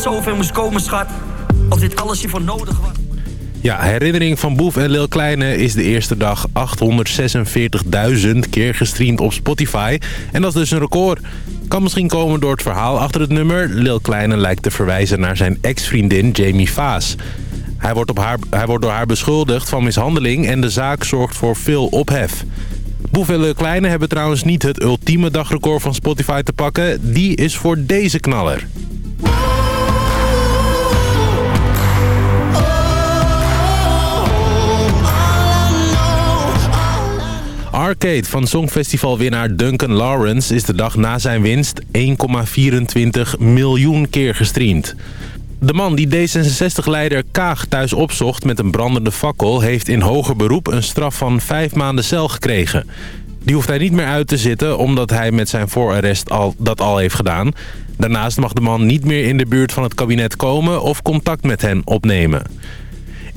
zover moest komen, schat. Als dit alles hiervoor nodig was. Ja, herinnering van Boef en Lil Kleine is de eerste dag 846.000 keer gestreamd op Spotify. En dat is dus een record. Kan misschien komen door het verhaal achter het nummer. Lil Kleine lijkt te verwijzen naar zijn ex-vriendin Jamie Vaas. Hij wordt, op haar, hij wordt door haar beschuldigd van mishandeling en de zaak zorgt voor veel ophef. Boef en Lil Kleine hebben trouwens niet het ultieme dagrecord van Spotify te pakken. Die is voor deze knaller. Arcade van Songfestivalwinnaar Duncan Lawrence is de dag na zijn winst 1,24 miljoen keer gestreamd. De man die D66-leider Kaag thuis opzocht met een brandende fakkel... heeft in hoger beroep een straf van vijf maanden cel gekregen. Die hoeft hij niet meer uit te zitten omdat hij met zijn voorarrest al, dat al heeft gedaan. Daarnaast mag de man niet meer in de buurt van het kabinet komen of contact met hen opnemen.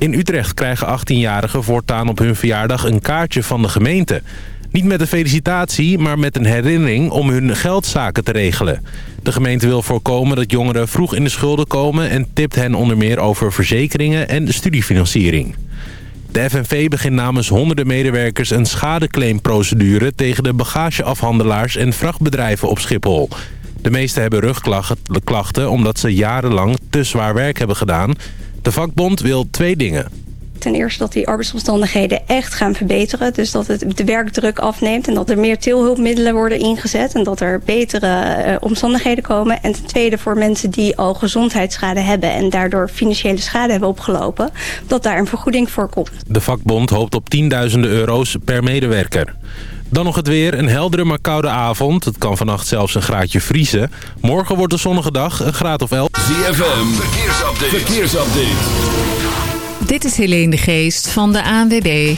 In Utrecht krijgen 18-jarigen voortaan op hun verjaardag een kaartje van de gemeente. Niet met een felicitatie, maar met een herinnering om hun geldzaken te regelen. De gemeente wil voorkomen dat jongeren vroeg in de schulden komen... en tipt hen onder meer over verzekeringen en studiefinanciering. De FNV begint namens honderden medewerkers een schadeclaimprocedure... tegen de bagageafhandelaars en vrachtbedrijven op Schiphol. De meeste hebben rugklachten omdat ze jarenlang te zwaar werk hebben gedaan... De vakbond wil twee dingen. Ten eerste dat die arbeidsomstandigheden echt gaan verbeteren. Dus dat het de werkdruk afneemt en dat er meer tilhulpmiddelen worden ingezet. En dat er betere uh, omstandigheden komen. En ten tweede voor mensen die al gezondheidsschade hebben... en daardoor financiële schade hebben opgelopen... dat daar een vergoeding voor komt. De vakbond hoopt op tienduizenden euro's per medewerker. Dan nog het weer. Een heldere maar koude avond. Het kan vannacht zelfs een graadje vriezen. Morgen wordt een zonnige dag, een graad of 11. ZFM, verkeersupdate. verkeersupdate. Dit is Helene de Geest van de ANWB.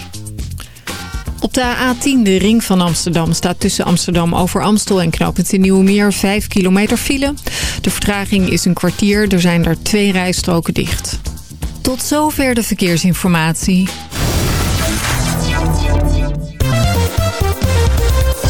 Op de A10, de ring van Amsterdam, staat tussen Amsterdam over Amstel en knooppunt in Nieuwemeer 5 kilometer file. De vertraging is een kwartier, er zijn er twee rijstroken dicht. Tot zover de verkeersinformatie.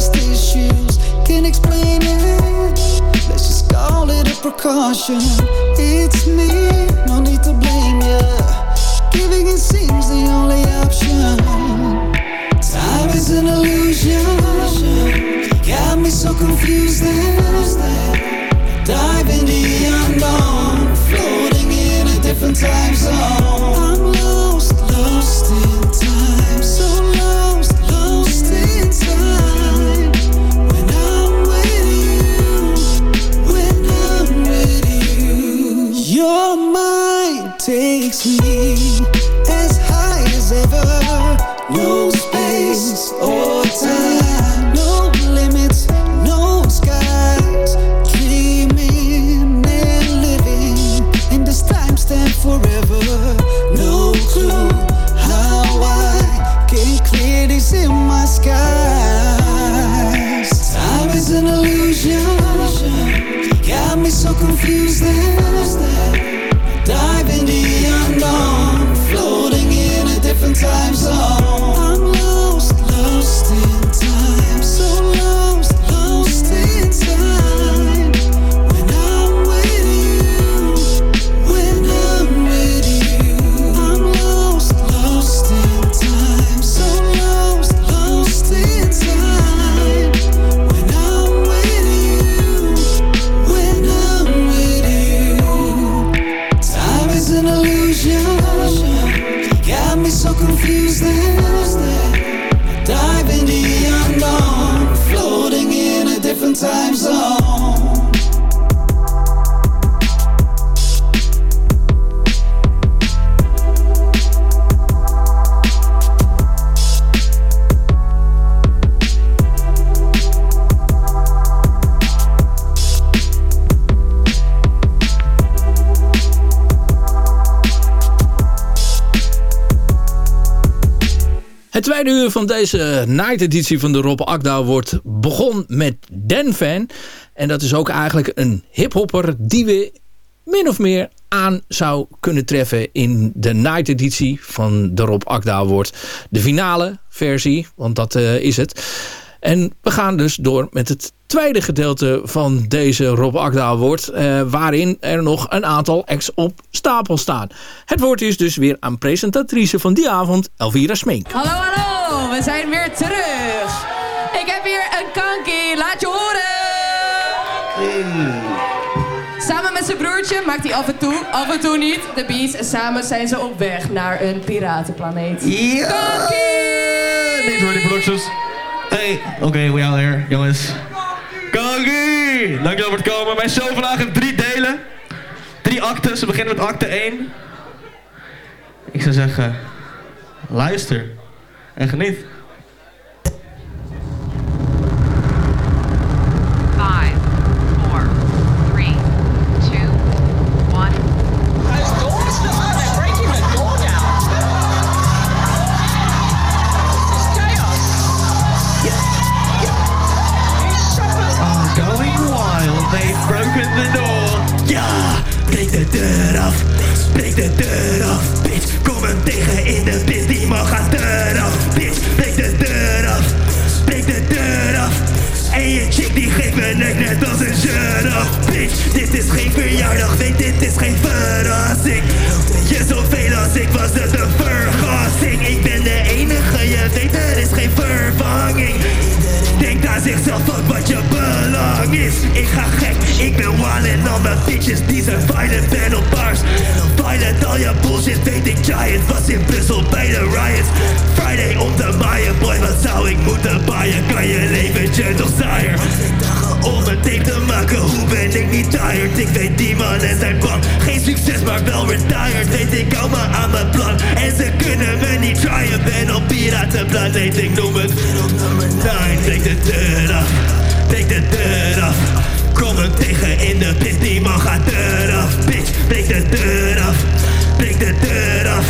Trust issues can't explain it. Let's just call it a precaution. It's me. No need to blame ya. Giving it seems the only option. Time is an illusion. Got me so confused and diving the unknown, floating in a different time zone. Confused Het tweede uur van deze night editie van de Rob Akda wordt begon met Den Fan. En dat is ook eigenlijk een hiphopper die we min of meer aan zou kunnen treffen in de night editie van de Rob Akda Award. De finale versie, want dat uh, is het. En we gaan dus door met het tweede gedeelte van deze Rob Akda Award. Uh, waarin er nog een aantal acts op stapel staan. Het woord is dus weer aan presentatrice van die avond, Elvira Smink. Hallo, hallo, we zijn weer terug. Ik heb hier een kankie, laat je horen. Samen met zijn broertje maakt hij af en toe, af en toe niet, de beats. En samen zijn ze op weg naar een piratenplaneet. Ja! Kankie! Deze worden Productions. Hey, oké, okay, we out here, jongens. Kankie! Dankjewel voor het komen. Mijn show vandaag heeft drie delen. Drie actes. We beginnen met acte 1. Ik zou zeggen, luister en geniet. Ik ga gek, ik ben wild en al mijn bitches die zijn violent Ben op bars, violent al je bullshit Weet ik giant, was in Brussel bij de riots. Friday om te maaien, boy wat zou ik moeten baaien? Kan je leventje nog saaier? Om het tape te maken, hoe ben ik niet tired? Ik weet die man en zijn bang. Geen succes maar wel retired. Weet ik hou aan mijn plan. En ze kunnen me niet tryen Ben op piratenplaneet, ik noem het. Op nummer 9 Breek de deur af, breek de deur af. Kom hem tegen in de pit, die man gaat deur af. Bitch, breek de deur af, breek de deur af.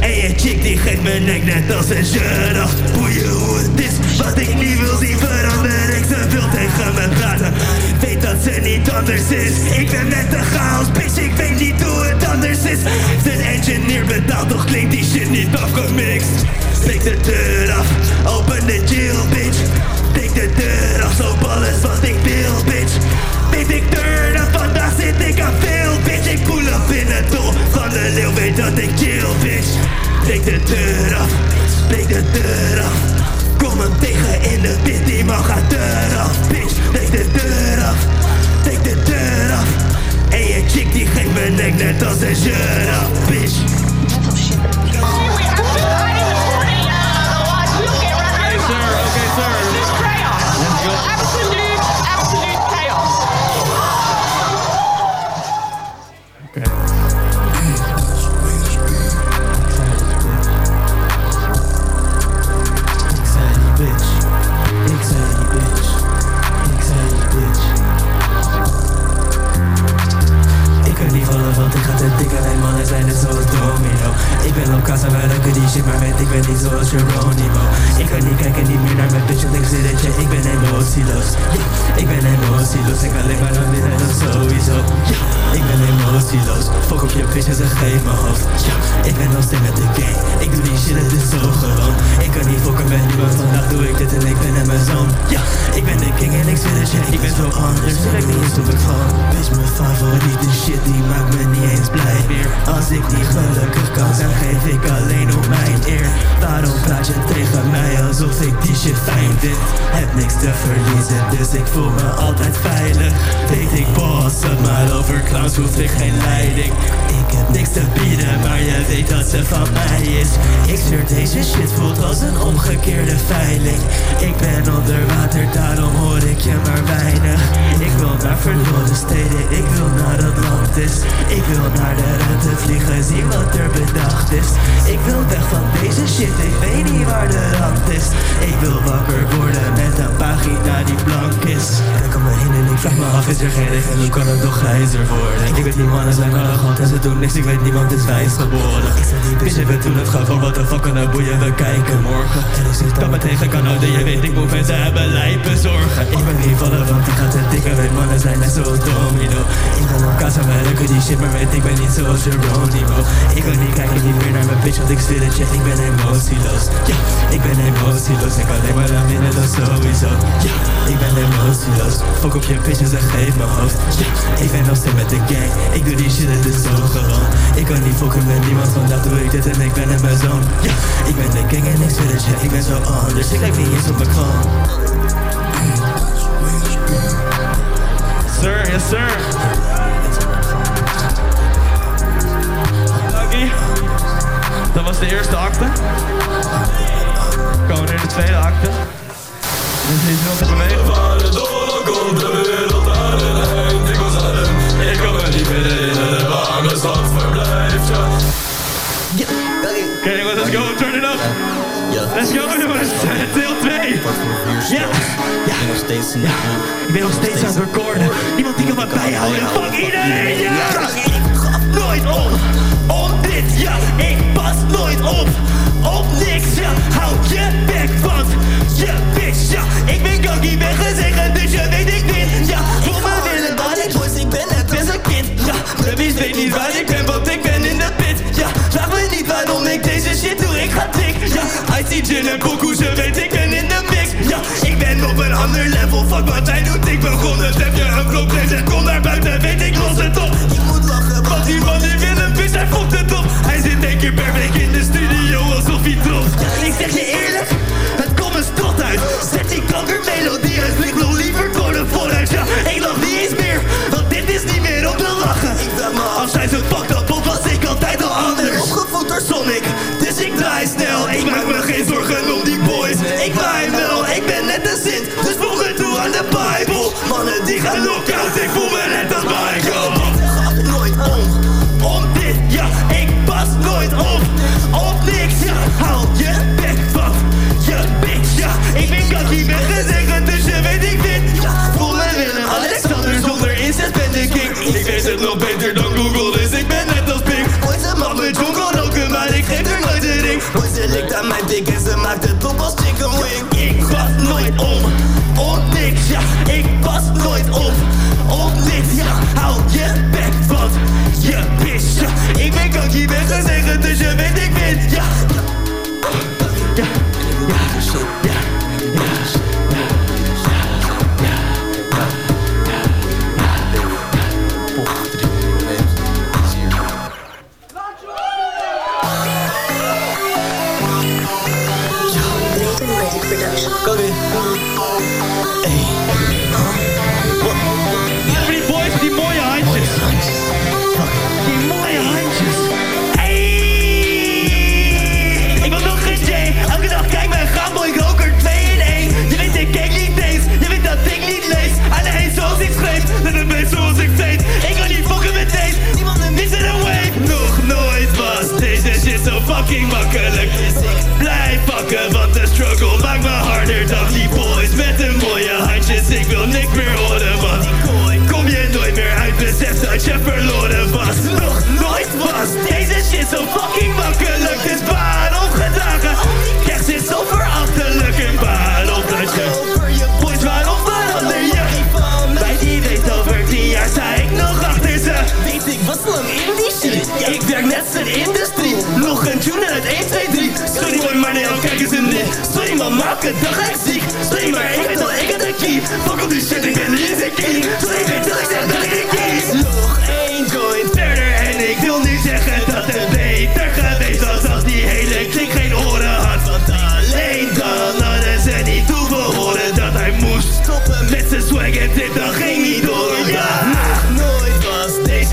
En je chick die geeft me nek net als een shirt af. Boeien hoe het is, wat ik niet wil zien veranderen. Ik ze wil tegen me praten. Weet dat ze niet anders is. Ik ben net een chaos, bitch, ik weet niet hoe het anders is. Zijn engineer betaalt, toch klinkt die shit niet afgemixt. Steek de deur af, open de jail, bitch de deur af, zo alles wat ik wil, bitch. Weet ik turn up, vandaag zit ik aan veel, bitch. Ik pull up in het doel van de leeuw, weet dat ik chill, bitch. Breek de deur af, breek de deur af. Kom hem tegen in de pit, die man gaat deur af, bitch. Breek de deur af, breek de deur af. En je chick die geeft me nek net als een shirt af, bitch te dik alleen mannen zijn net domino. Ik ben op kassa, wij ruiken die shit, maar weet ik ben niet zoals Geronimo. Ik kan niet kijken, niet meer naar mijn bitch, want ik zit je, ik ben emotieloos. Ik ben emotieloos, ik alleen maar sowieso. Ik ben emotieloos, fuck op je bitch en ze geeft me hoofd. Ja, ik ben steeds met de game, ik doe die shit, het is zo gewoon. Ik kan niet fokken met niemand, vandaag doe ik dit en ik ben in mijn zone. Ja, ik ben de king en ik zit het shit, ik ben zo anders, ik niet eens of ik val. Bitch, mijn favoriete shit, die maakt me niet eens blij meer. Als ik niet gelukkig kan zijn, geef ik alleen op mijn eer. Daarom praat je tegen mij alsof ik die shit fijn vind. Heb niks te verliezen, dus ik voel me altijd veilig. Weet ik boss up, maar over hoef ik geen leiding. Ik heb niks te bieden, maar je weet dat ze van mij is. Ik stuur deze shit voelt als een omgekeerde veiling. Ik ben onder water, daarom hoor ik je maar weinig. Ik wil naar verloren steden, ik wil naar dat land is Ik wil naar de ruimte vliegen, zien wat er bedacht is Ik wil weg van deze shit, ik weet niet waar de rand is Ik wil wakker worden met een pagina die blank is Kijk om me heen en ik vraag me af, is er geen regen en hoe kan het toch grijzer worden Ik weet niet mannen zijn arrogant en ze doen niks, ik weet niemand is wijs geboren die bitch even toen het gaf van wat de fuck kan het boeien, we kijken morgen. En ik zit dat me tegen kan houden, je weet ik moet en ze hebben lijpen zorgen. Ik ben niet vallen, want ik ga te dikke, weet mannen zijn net zo domino. Ik ben op kassa werken die shit, maar weet ik ben niet zoals Geronimo. Ik wil niet kijken, niet meer naar mijn bitch, want ik zit het je, ik ben emotieloos Ja, ik ben emotieloos, ik alleen maar aan winnen, dat sowieso Ja, ik ben emotieloos, fuck op je bitches en geef mijn hoofd Ja, ik ben nog steeds met de gang, ik doe die shit, het is zo gewoon Ik kan niet fokken met niemand, vandaag doe ik dit en ik ben in mijn Ja, ik ben de gang en ik zit het ik ben zo anders, ik lijk niet eens op mijn kroon Sir, yes sir. Dankie. Dat was de eerste acte. Komen nu de tweede acte. Let's go jongens, deel 2. Ja. Ja. Ik ben nog steeds aan. Het recorden. Niemand die kan me bijhouden. Fuck iedereen, ja. Ik gaf nooit op, op dit, ja, ik pas nooit op, op niks, ja, hou je bek, want je bitch, ja, ik ben kankie, ben gezegend, dus je weet ik win, ja, voor me willen wat ik boys, ik ben net als een kind, ja, de weet niet waar ik ben, want ik ben in de waarom ik deze shit doe, ik ga dik, ja, I see Jin en Pokoe, ze weet ik ben in de mix, ja, ik ben op een ander level, fuck wat hij doet, ik begon het, heb je een probleem, zeg kom naar buiten, weet ik los het op, ik moet lachen, want die man die wil een bitch, hij fokt het op, hij zit één keer per week in de studio alsof hij trots, ja, ik zeg je eerlijk, het komt me strot uit, zet die kankermelodie uit, vlieg nog liever kolen vooruit, ja, ik lach niet eens meer, want dit is niet meer om te lachen, ik vraag me af, zijn ze fucked up, dus ik draai snel, ik maak me geen zorgen om die boys, ik waai wel, ik ben net een sint, dus voeg me toe aan de Bijbel, mannen die gaan knock-out, ik voel me net als Michael, gaat nooit om, om dit, ja, ik pas nooit op, op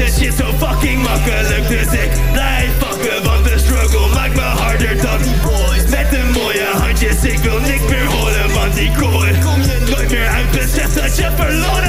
deze shit zo fucking makkelijk. Dus ik blijf pakken, want de struggle maakt me harder dan die boys. Met de mooie handjes, ik wil niks meer horen, want die kooi kom je nooit meer uit. Besef dat je verloren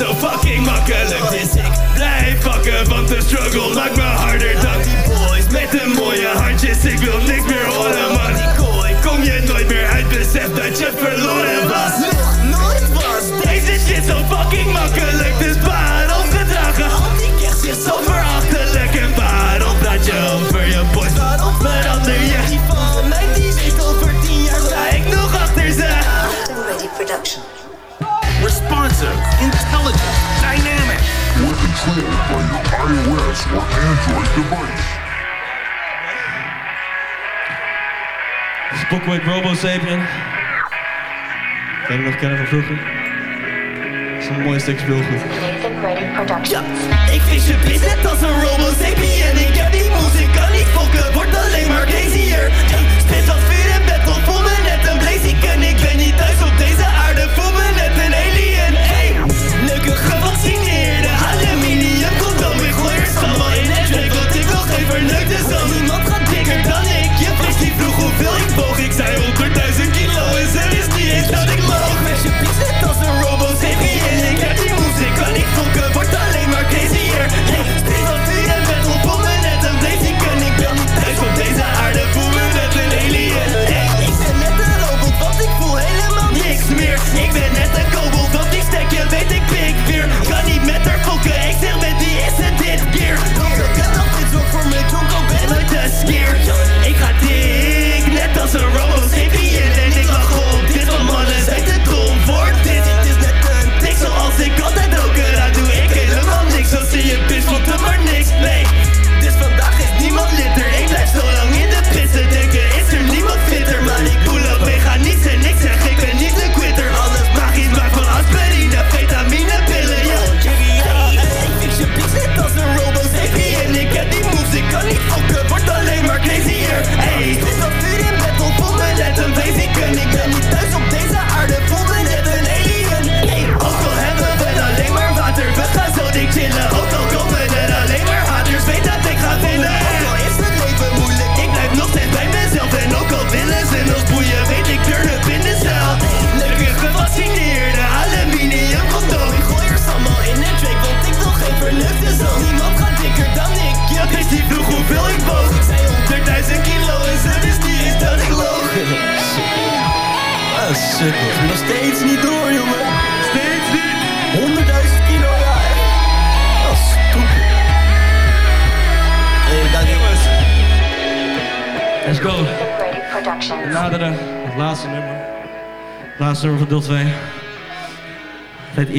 is zo fucking makkelijk. Dus ik blijf pakken, want de struggle maakt me harder dan die boys. Met de mooie handjes, ik wil niks meer horen man Die kooi kom je nooit meer uit, besef dat je verloren was. Nooit was. Deze shit zo fucking makkelijk, dus waarom gedragen? Al die kerst is zo verachtelijk. En waarom dat je over je boy? intelligent, dynamic. Would clear by your iOS or Android device. This Bookwick Robo Sapien. Kan je nog kennen van vroeger? een mooie stuk speelgoed. Ja, ik fix je pis net als een Robo Sapien. Ik heb die moves, ik kan niet fokken, wordt alleen maar crazier. Ja, spit wat vuur en battle voel me net een blaze. En ik ben niet thuis op deze Allemene je komt dan weer gooi er sambal in het werk wat ik wil geven, er de zon gaat dikker dan ik, je wist niet vroeg hoeveel ik boog, ik zei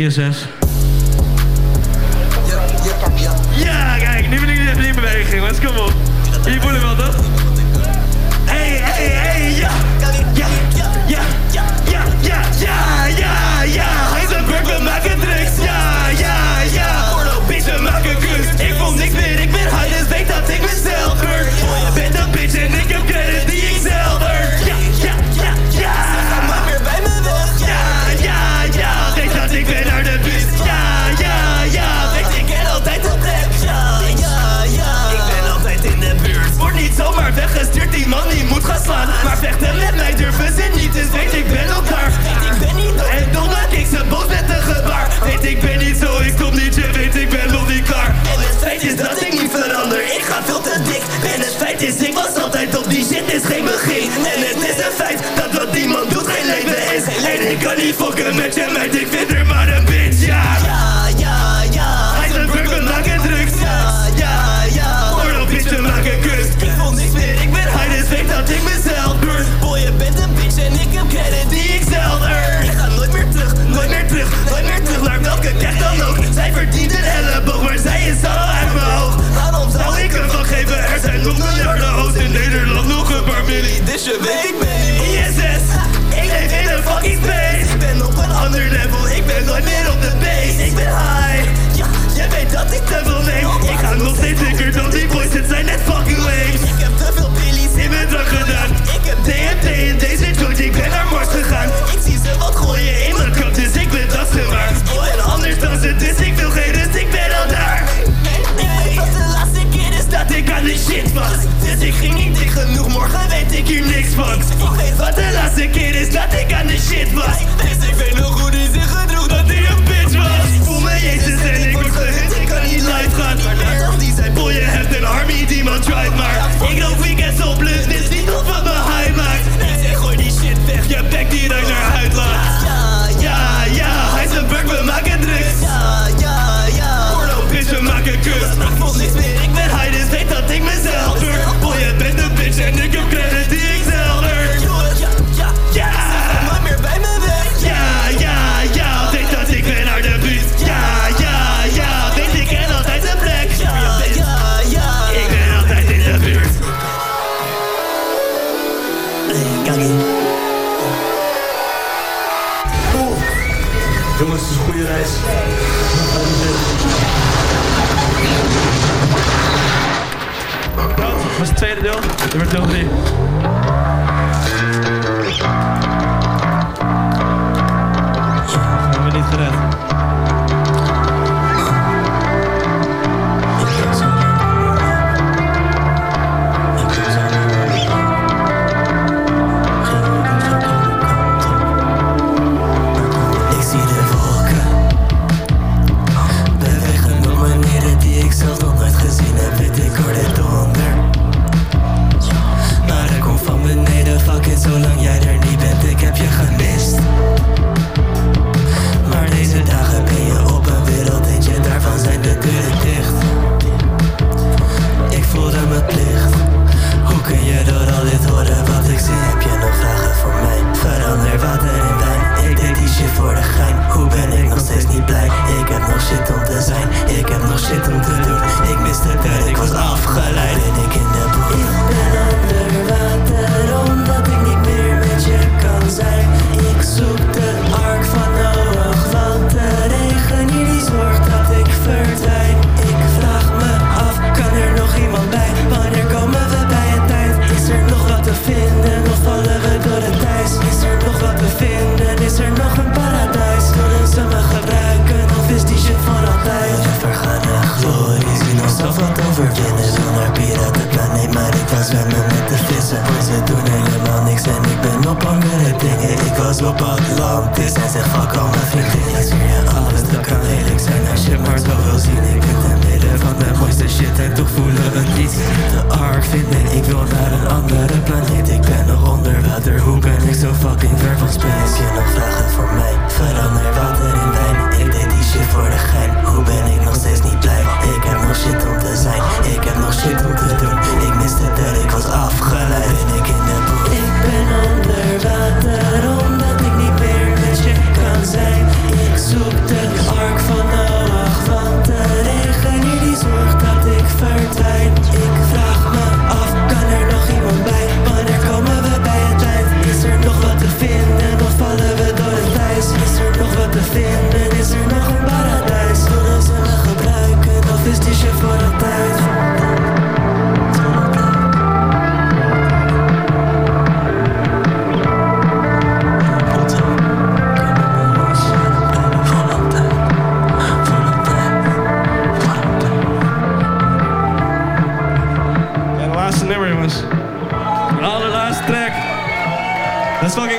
Ja, ja, kijk, nu ben ik in beweging. Let's go op. is dat ik niet verander. Ik ga veel te dik. En het feit is ik was altijd op die shit. Is geen begin. En het is een feit dat wat iemand doet geen leven is. En ik kan niet fokken met je meid, ik vind er maar een bitch, ja. ik ben ISS, ik leef in een fucking space. Ik ben op een ander level, ik ben nooit meer op de base. Ik ben high, ja, jij weet dat ik te veel neem Ik ga nog steeds dikker dan die boys, het zijn net fucking lame. Ik heb te veel pillies in mijn drank gedaan. Ik heb DMT in deze joint, ik ben naar Mars gegaan. Ik zie ze wat gooien in mijn cup, dus ik ben dat gemaakt. Ik en anders dan ze, dus ik wil geen rust, ik ben al daar. Ik weet dat de laatste keer is dat ik aan de shit was ik ging niet tegen genoeg Morgen weet ik hier niks van. Vergeet wat de laatste keer is dat ik aan de shit was. Dus ik weet nog hoe die zich gedroeg dat hij een bitch was. Voel me Jezus en ik word gehit, ik kan niet live gaan. Maar die zijn boy, je hebt een army die man drive maar Ik loop weekend op plus, dus niet op wat me high maakt. Nee zeg gooi die shit weg, je bek die dan naar huid laat. Ja, ja, hij is een bug, we maken druk. Je vais te shit om te zijn, ik heb nog shit om te doen.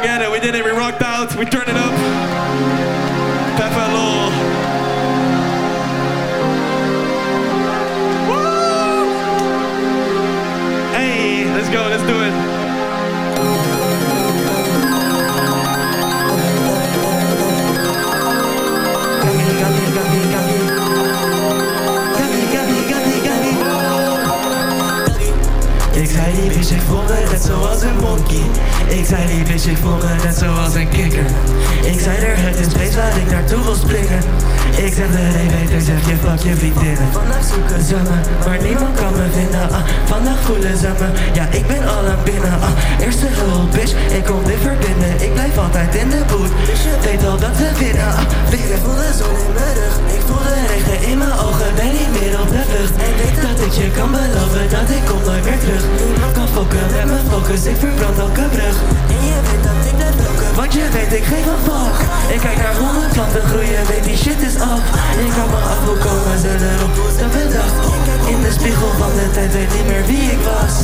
get. We did it. We rocked out. We turned it up. Pepper Woo! Hey, let's go. Let's do it. bitch, ik voel me net zoals een monkey. Ik zei die bitch, ik voel me net zoals een kikker. Ik zei er het is beest waar ik naartoe wil springen. Ik zeg de hey, beter zeg je fuck je vriendinnen. Vandaag zoeken ze me, maar niemand kan me vinden. Ah, vandaag voelen ze me, ja ik ben al aan binnen ah, Eerste hulp bitch, ik kom dit verbinden. Ik blijf altijd in de boot, dus je weet al dat ze winnen. Ah, Ik voel de zon in mijn rug, ik voel de regen in mijn ogen Ben niet meer op de vlucht. En weet dat ik je kan beloven dat ik kom nooit meer terug. Niemand kan fokken met mijn focus Ik verbrand elke brug. En je weet dat ik ben blokken Want je weet ik geef een fuck. Ik kijk naar hoe mijn planten groeien Weet die shit is af. Ik kan me afbekomen, hoe komen ze bedacht. In de spiegel van de tijd weet niet meer wie ik was.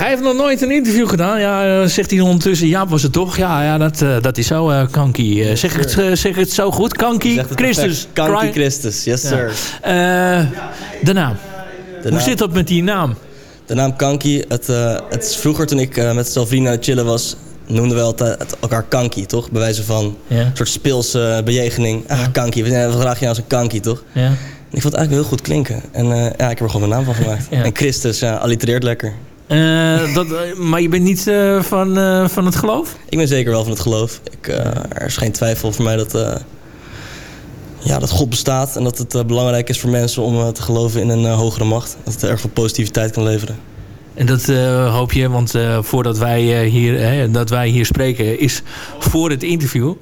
Hij heeft nog nooit een interview gedaan. Ja, eh, zegt hij ondertussen. Ja, was het toch? Ja, ja dat, eh, dat is zo, Kanky. Eh, zeg, het, eh, zeg ik het zo goed? Het Christus. Cry- Christus, yes sir. De naam. De Hoe naam- zit dat met die naam? De naam Kanky, het, het is vroeger toen ik met het chillen was, noemden we altijd het elkaar Kanky, toch? Bij wijze van Ja. een soort speelse bejegening. Ah, Kanky, we zijn graag je als een Kanky, toch? Ja. Ik vond het eigenlijk heel goed klinken. En ja, ik heb er gewoon mijn naam van gemaakt. Ja. En Christus, ja, allitereert lekker. Eh, dat, maar je bent niet eh, van, eh, van het geloof? Ik ben zeker wel van het geloof. Ik, er is geen twijfel voor mij dat, ja, dat God bestaat. En dat het belangrijk is voor mensen om te geloven in een hogere macht. Dat het erg veel positiviteit kan leveren. En dat hoop je, want voordat wij, hier, hè, dat wij hier spreken, is voor het interview.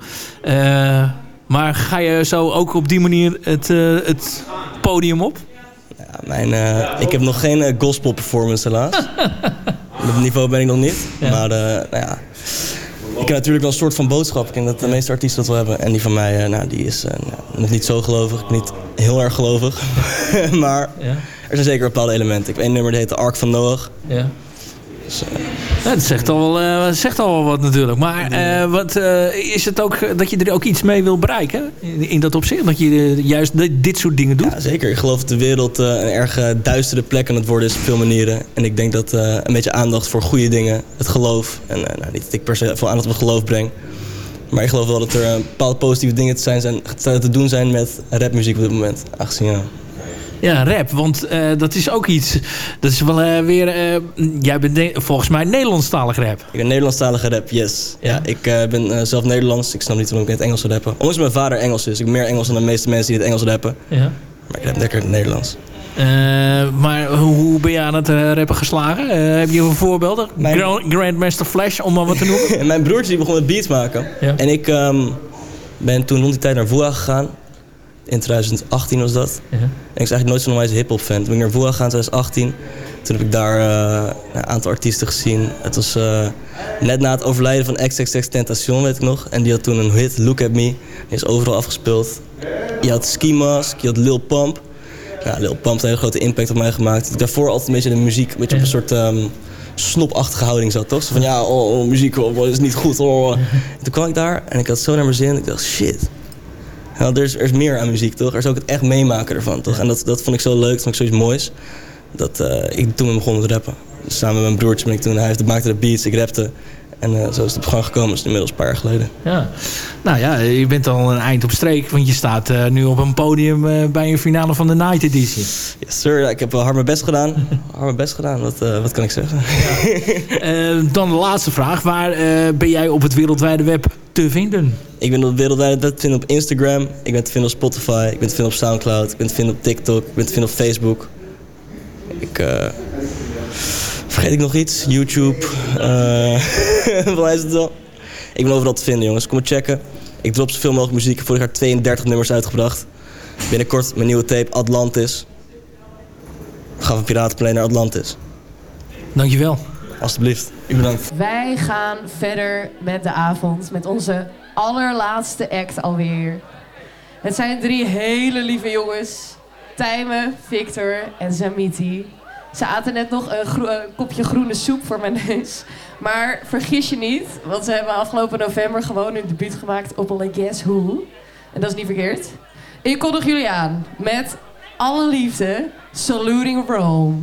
Maar ga je zo ook op die manier het, het podium op? Ja, mijn, eh, ik heb nog geen eh, gospel performance helaas. Op dat niveau ben ik nog niet. Maar eh, nou ja, ik heb natuurlijk wel een soort van boodschap. Ik denk dat de meeste artiesten dat wel hebben. En die van mij, nou, die is nou, nog niet zo gelovig. Niet heel erg gelovig. maar er zijn zeker bepaalde elementen. Ik heb één nummer, die heet de Ark van Noach. Ja. Dus, Ja, dat zegt al, wel, eh, zegt al wel wat natuurlijk. Maar eh, wat, eh, is het ook dat je er ook iets mee wil bereiken? In, in dat opzicht? Dat je juist dit, soort dingen doet? Ja, zeker. Ik geloof dat de wereld een erg duistere plek aan het worden is op veel manieren. En ik denk dat een beetje aandacht voor goede dingen, het geloof. En nou, niet dat ik per se veel aandacht op het geloof breng. Maar ik geloof wel dat er eh, bepaalde positieve dingen te, zijn, zijn, te doen zijn met rapmuziek op dit moment. Aangezien, ja. Ja, rap. Want eh, dat is ook iets... Dat is wel eh, weer... eh, jij bent volgens mij Nederlandstalig rap. Ik ben Nederlandstalige rap, yes. Ja, ik ben zelf Nederlands. Ik snap niet waarom ik in het Engels zou rappen. Ondanks mijn vader Engels is. Ik heb meer Engels dan de meeste mensen die het Engels rappen. Ja. Maar ik rap lekker in het Nederlands. Maar hoe, ben je aan het rappen geslagen? Heb je een voorbeelden? Mijn- Grandmaster Flash, om maar wat te noemen? En mijn broertje die begon met beats maken. Ja. En ik ehm, ben toen rond die tijd naar Voa gegaan. In 2018 was dat. Ja. En ik was eigenlijk nooit zo'n onwijs hip-hop fan. Toen ben ik naar Voa gegaan in 2018. Toen heb ik daar eh, een aantal artiesten gezien. Het was eh, net na het overlijden van XXX Tentation, weet ik nog. En die had toen een hit, Look At Me. Die is overal afgespeeld. Je had Ski Mask, je had Lil Pump. Ja, Lil Pump heeft een hele grote impact op mij gemaakt. Dat ik daarvoor altijd een beetje de muziek, een beetje op een soort ehm, snopachtige houding zat, toch? Zo van ja, oh, oh, muziek oh, is niet goed. Oh. En toen kwam ik daar en ik had zo naar mijn zin. Ik dacht, shit. Ja, er, is, er is meer aan muziek, toch? Er is ook het echt meemaken ervan, toch? En dat, dat vond ik zo leuk, dat vond ik zoiets moois. Dat eh, ik toen begon met rappen. Dus samen met mijn broertje ben ik toen, hij maakte de beats, ik rapte. En eh, zo is het op gang gekomen, is inmiddels een paar jaar geleden. Ja. Nou ja, je bent al een eind op streek. Want je staat eh, nu op een podium bij een finale van de Night Edition. Yes sir, ja, ik heb wel hard mijn best gedaan. Hard mijn best gedaan, wat, wat kan ik zeggen? Dan de laatste vraag. Waar ben jij op het wereldwijde web te vinden? Ik ben op wereldwijd te vinden op Instagram. Ik ben te vinden op Spotify. Ik ben te vinden op Soundcloud. Ik ben te vinden op TikTok. Ik ben te vinden op Facebook. Ik... eh, vergeet ik nog iets? YouTube. Wat is het wel? Ik ben overal te vinden, jongens. Kom maar checken. Ik drop zoveel mogelijk muziek. Ik heb vorig jaar 32 nummers uitgebracht. Binnenkort mijn nieuwe tape Atlantis. We gaan van Piratenplein naar Atlantis. Dankjewel. Alsjeblieft. U bedankt. Wij gaan verder met de avond, met onze allerlaatste act alweer. Het zijn drie hele lieve jongens. Tijmen, Victor en Zamiti. Ze aten net nog een, gro- een kopje groene soep voor mijn neus. Maar vergis je niet, want ze hebben afgelopen november gewoon hun debuut gemaakt op een Guess Who. En dat is niet verkeerd. Ik kondig jullie aan met alle liefde Saluting Rome.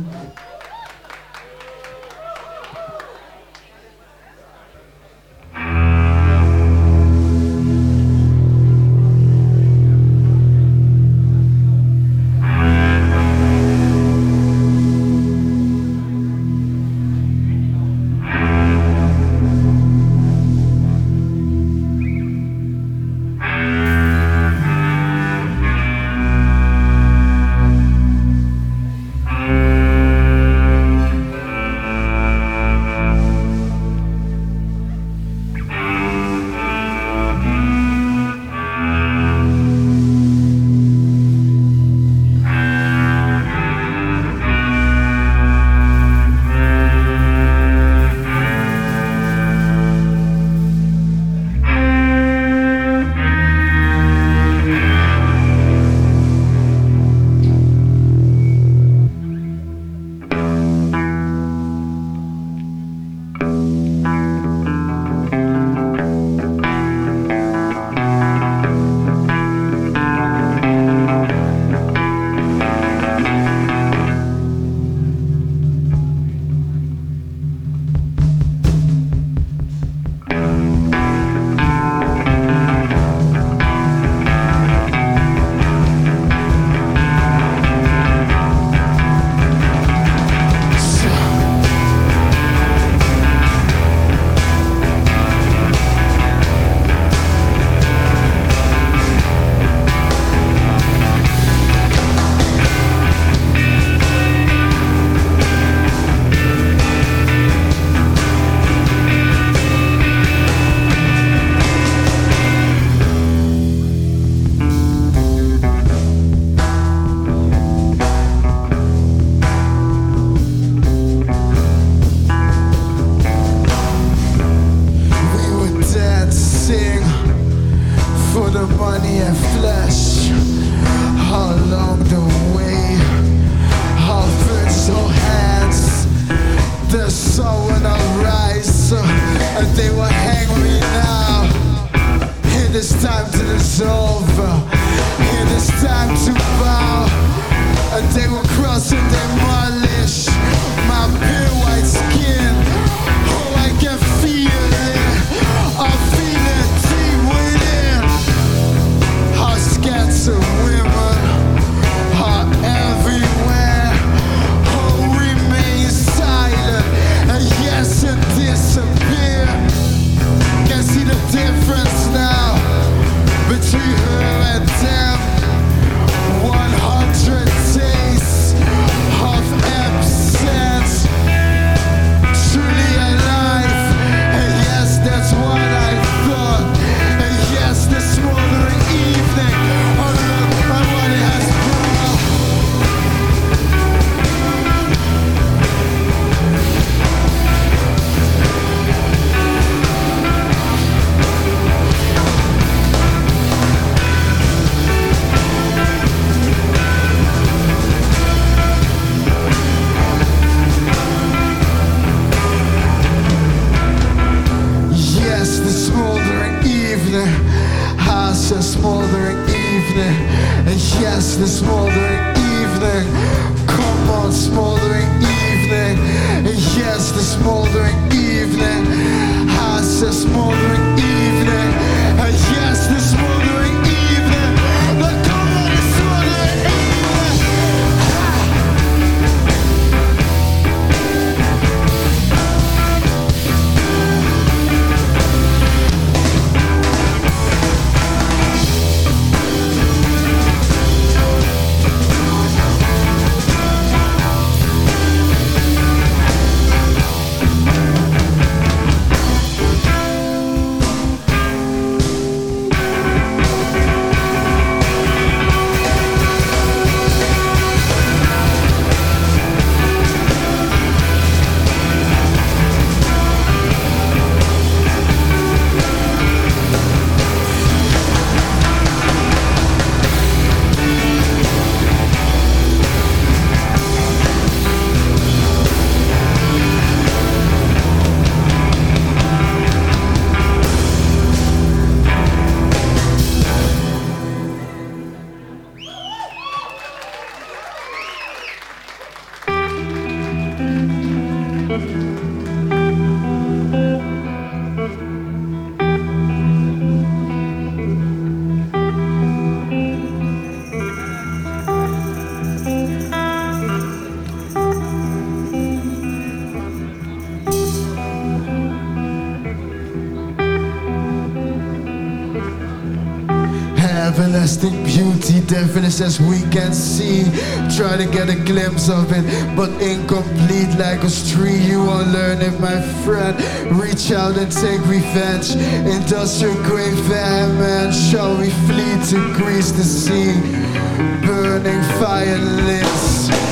devilish as we can see. Try to get a glimpse of it, but incomplete like a street. You won't learn if my friend. Reach out and take revenge. Industrial great famine. Shall we flee to grease the sea? burning fire lips?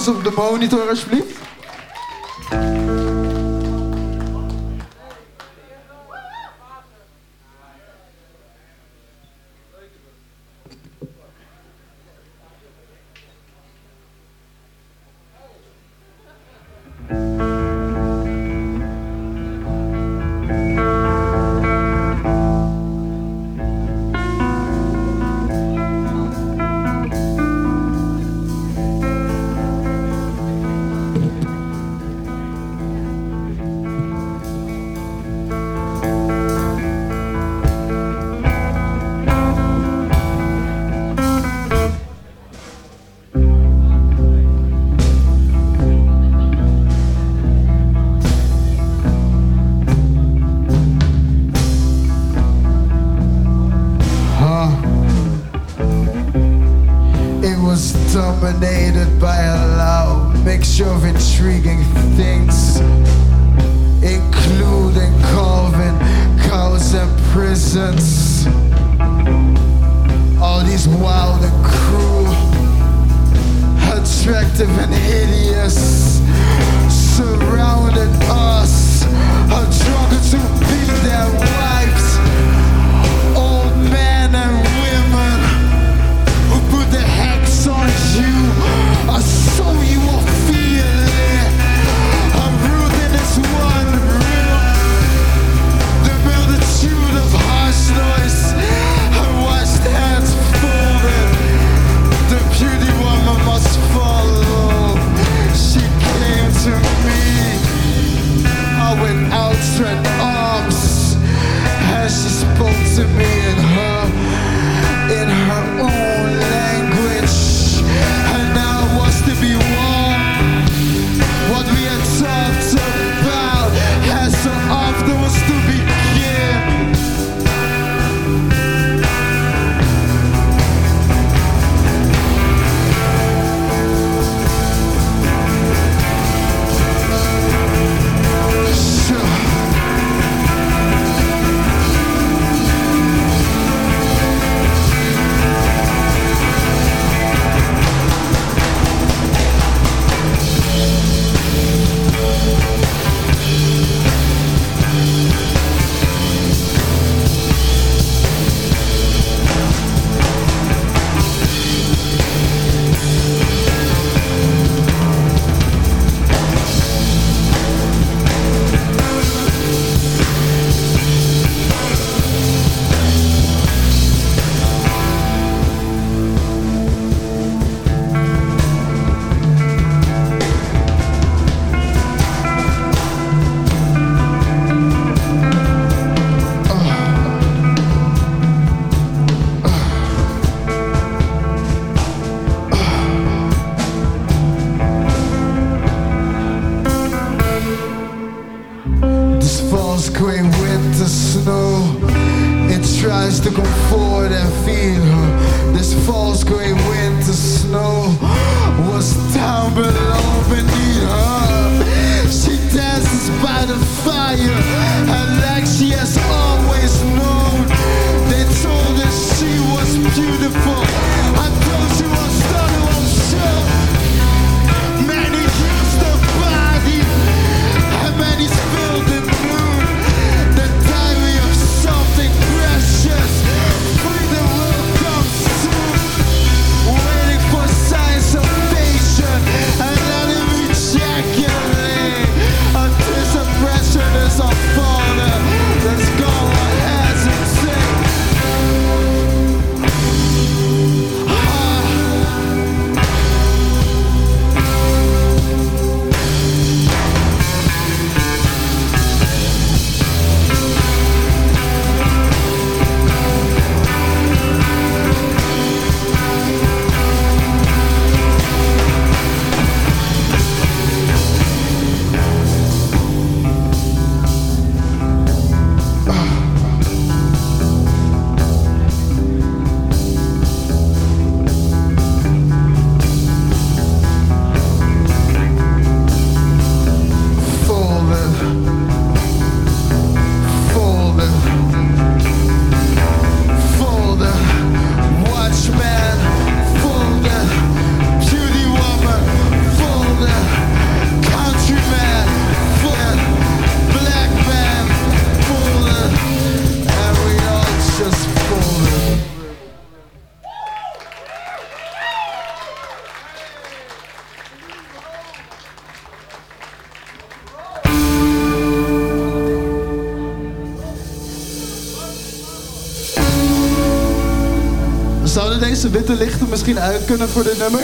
eens op de monitor alsjeblieft? dominated by a loud mixture of intriguing things, including Calvin, cows, and prisons. All these wild and cruel, attractive and hideous, surrounded us, are drunk to be their wild. she spoke to me and her witte lichten misschien uit kunnen voor de nummer?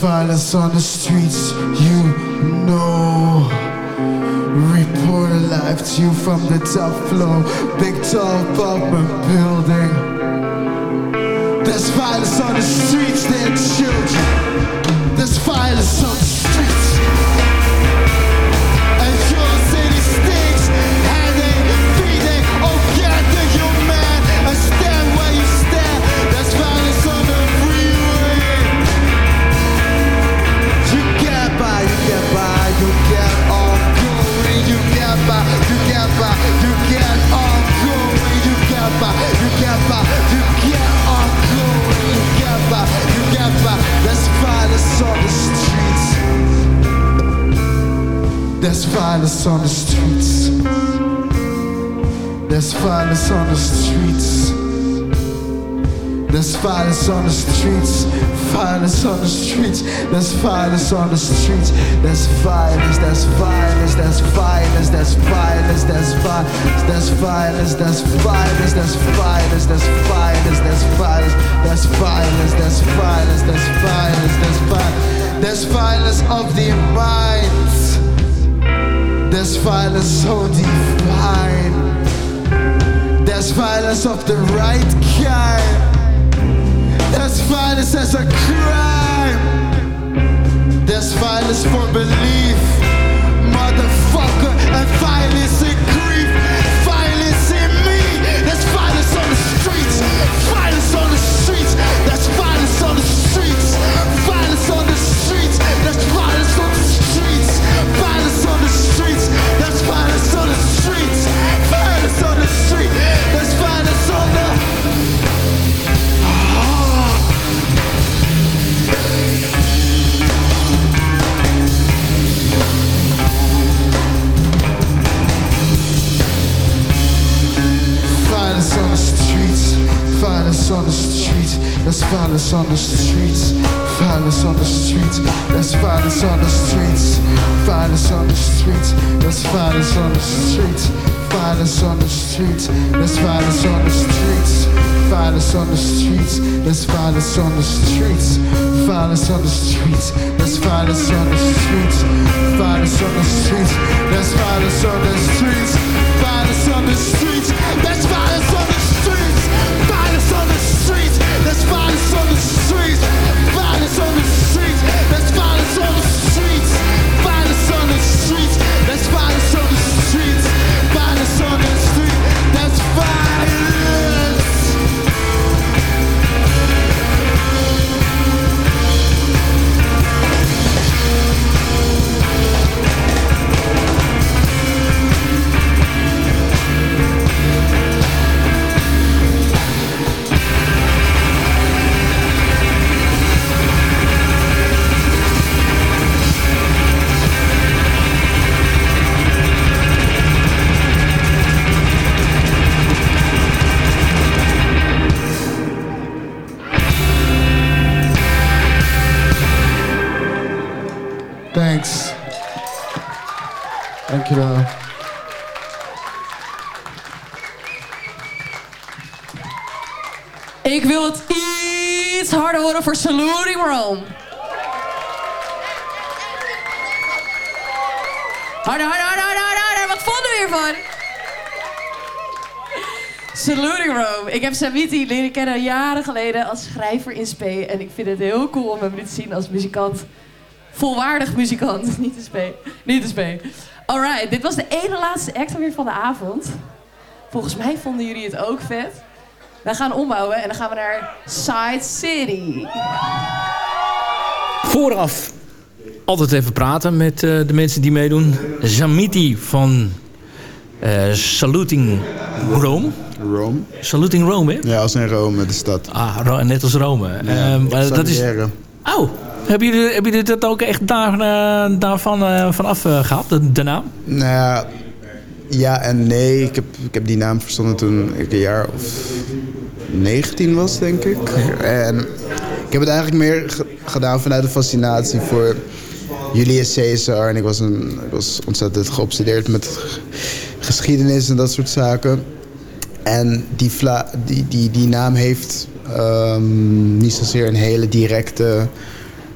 Violence on the streets, you know. Report alive to you from the top floor, big tall apartment building. There's violence on the streets, there are children. There's violence on by. There's violence on the streets. There's violence on the streets. There's violence on the streets. There's violence on the streets, violence on the streets, there's violence on the streets, there's violence, there's violence, there's violence, there's violence, there's violence, there's violence, there's violence, there's violence, there's violence, there's violence, there's violence, there's violence, there's violence, there's violence, there's violence of the mind, there's violence so divine, there's violence of the right kind. There's violence as a crime. There's violence for belief. Motherfucker, and violence violence on the streets, violence on the streets, there's violence on the streets, violence on the streets, there's violence on the streets, violence on the streets, there's violence on the streets, violence on the streets, there's violence on the streets, violence on the streets, there's violence on the streets, violence on the streets, there's violence on the streets, violence on the streets, there's violence Dankjewel. Ik wil het iets harder horen voor Saluting Rome. Harder, harder, harder, harder. Wat vonden we hiervan? Saluting Rome. Ik heb Samiti leren kennen jaren geleden als schrijver in Spe. En ik vind het heel cool om hem nu te zien als muzikant volwaardig muzikant. niet te spelen. Niet te spelen. Alright, dit was de ene laatste act alweer van de avond. Volgens mij vonden jullie het ook vet. Wij gaan ombouwen en dan gaan we naar Side City. Vooraf altijd even praten met eh, de mensen die meedoen. Zamiti van eh, Saluting Rome. Rome. Saluting Rome, hè? Ja, als in Rome, de stad. Ah, Ro- net als Rome. Ja, maar dat is... Oh, hebben jullie, hebben jullie dat ook echt daar, eh, daarvan eh, vanaf eh, gehad, de, de naam? Nou ja, ja en nee. Ik heb, ik heb die naam verzonnen toen ik een jaar of 19 was, denk ik. En ik heb het eigenlijk meer ge- gedaan vanuit de fascinatie voor Julius Caesar. En ik was, een, ik was ontzettend geobsedeerd met geschiedenis en dat soort zaken. En die, vla, die, die, die naam heeft ehm, niet zozeer een hele directe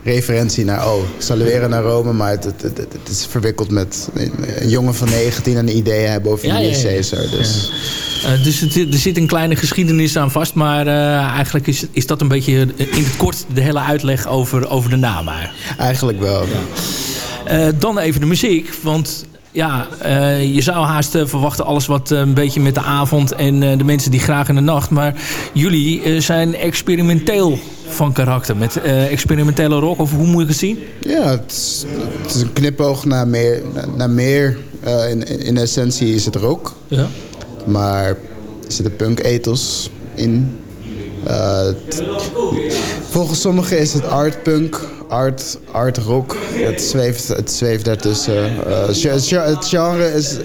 referentie naar, oh, salueren naar Rome, maar het, het, het, het is verwikkeld met een, jongen van 19 en een idee hebben over Ja, Julius ja. Caesar. Dus. Eh, dus er zit een kleine geschiedenis aan vast, maar eh, eigenlijk is, is dat een beetje in het kort de hele uitleg over, over de naam. eigenlijk. Eigenlijk wel. Eh, dan even de muziek, want ja, je zou haast verwachten alles wat een beetje met de avond en de mensen die graag in de nacht. Maar jullie zijn experimenteel van karakter, met eh, experimentele rock, of hoe moet ik het zien? Ja, het is, het is een knipoog naar meer. Naar, meer. Eh, in, in, essentie is het rock. Ja. Maar er zit een punk-ethos in. Eh, volgens sommigen is het art punk, art, art rock. Het zweeft, het zweeft daartussen. Het genre is,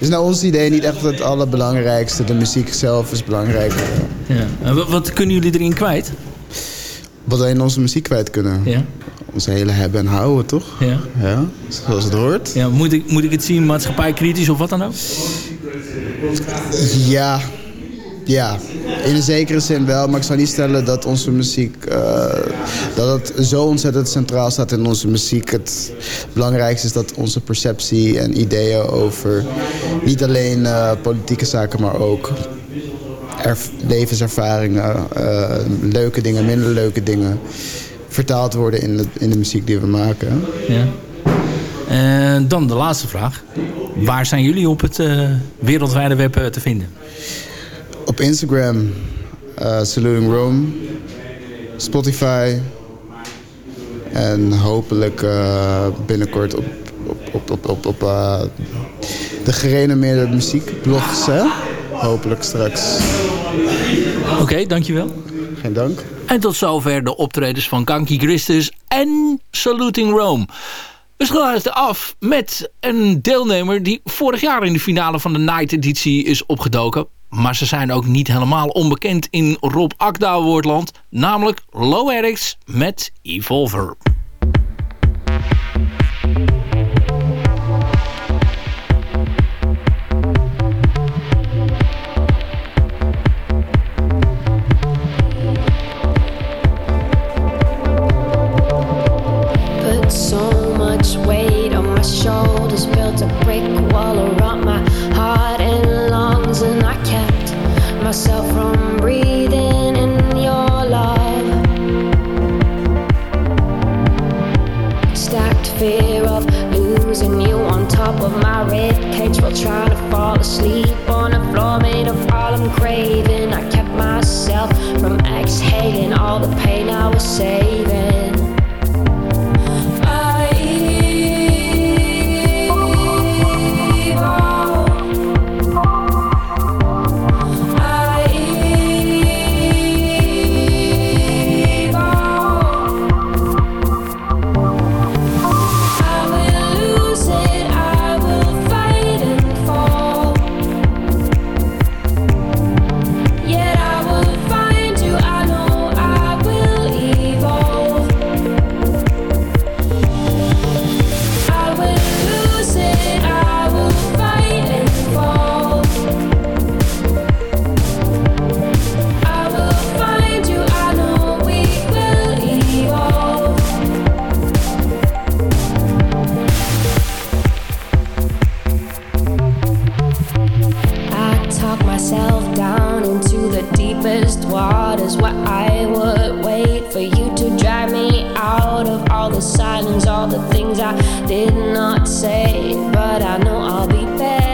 is naar ons idee niet echt het allerbelangrijkste. De muziek zelf is belangrijker. Ja. En wat kunnen jullie erin kwijt? Wat wij in onze muziek kwijt kunnen. Ja. Onze hele hebben en houden, toch? Ja. Ja, zoals het hoort. Ja, moet, ik, moet ik het zien maatschappijkritisch of wat dan ook? Ja, ja, in een zekere zin wel. Maar ik zou niet stellen dat onze muziek... eh, dat het zo ontzettend centraal staat in onze muziek. Het belangrijkste is dat onze perceptie en ideeën over... niet alleen eh, politieke zaken, maar ook levenservaringen... eh, leuke dingen, minder leuke dingen... vertaald worden in de, in de muziek die we maken. Ja. En dan de laatste vraag. Waar zijn jullie op het eh, wereldwijde web te vinden? Op Instagram, Saluting Rome, Spotify en hopelijk binnenkort op, op, op, op, op, op de gerenommeerde muziekblogs. Hè? Hopelijk straks. Oké, dankjewel. Geen dank. En tot zover de optredens van Kanky Christus en Saluting Rome. We sluiten af met een deelnemer die vorig jaar in de finale van de Night editie is opgedoken. Maar ze zijn ook niet helemaal onbekend in Rob Akda woordland. Namelijk Low Erics met Evolver. Of all the all the things I did not say. But I know I'll be better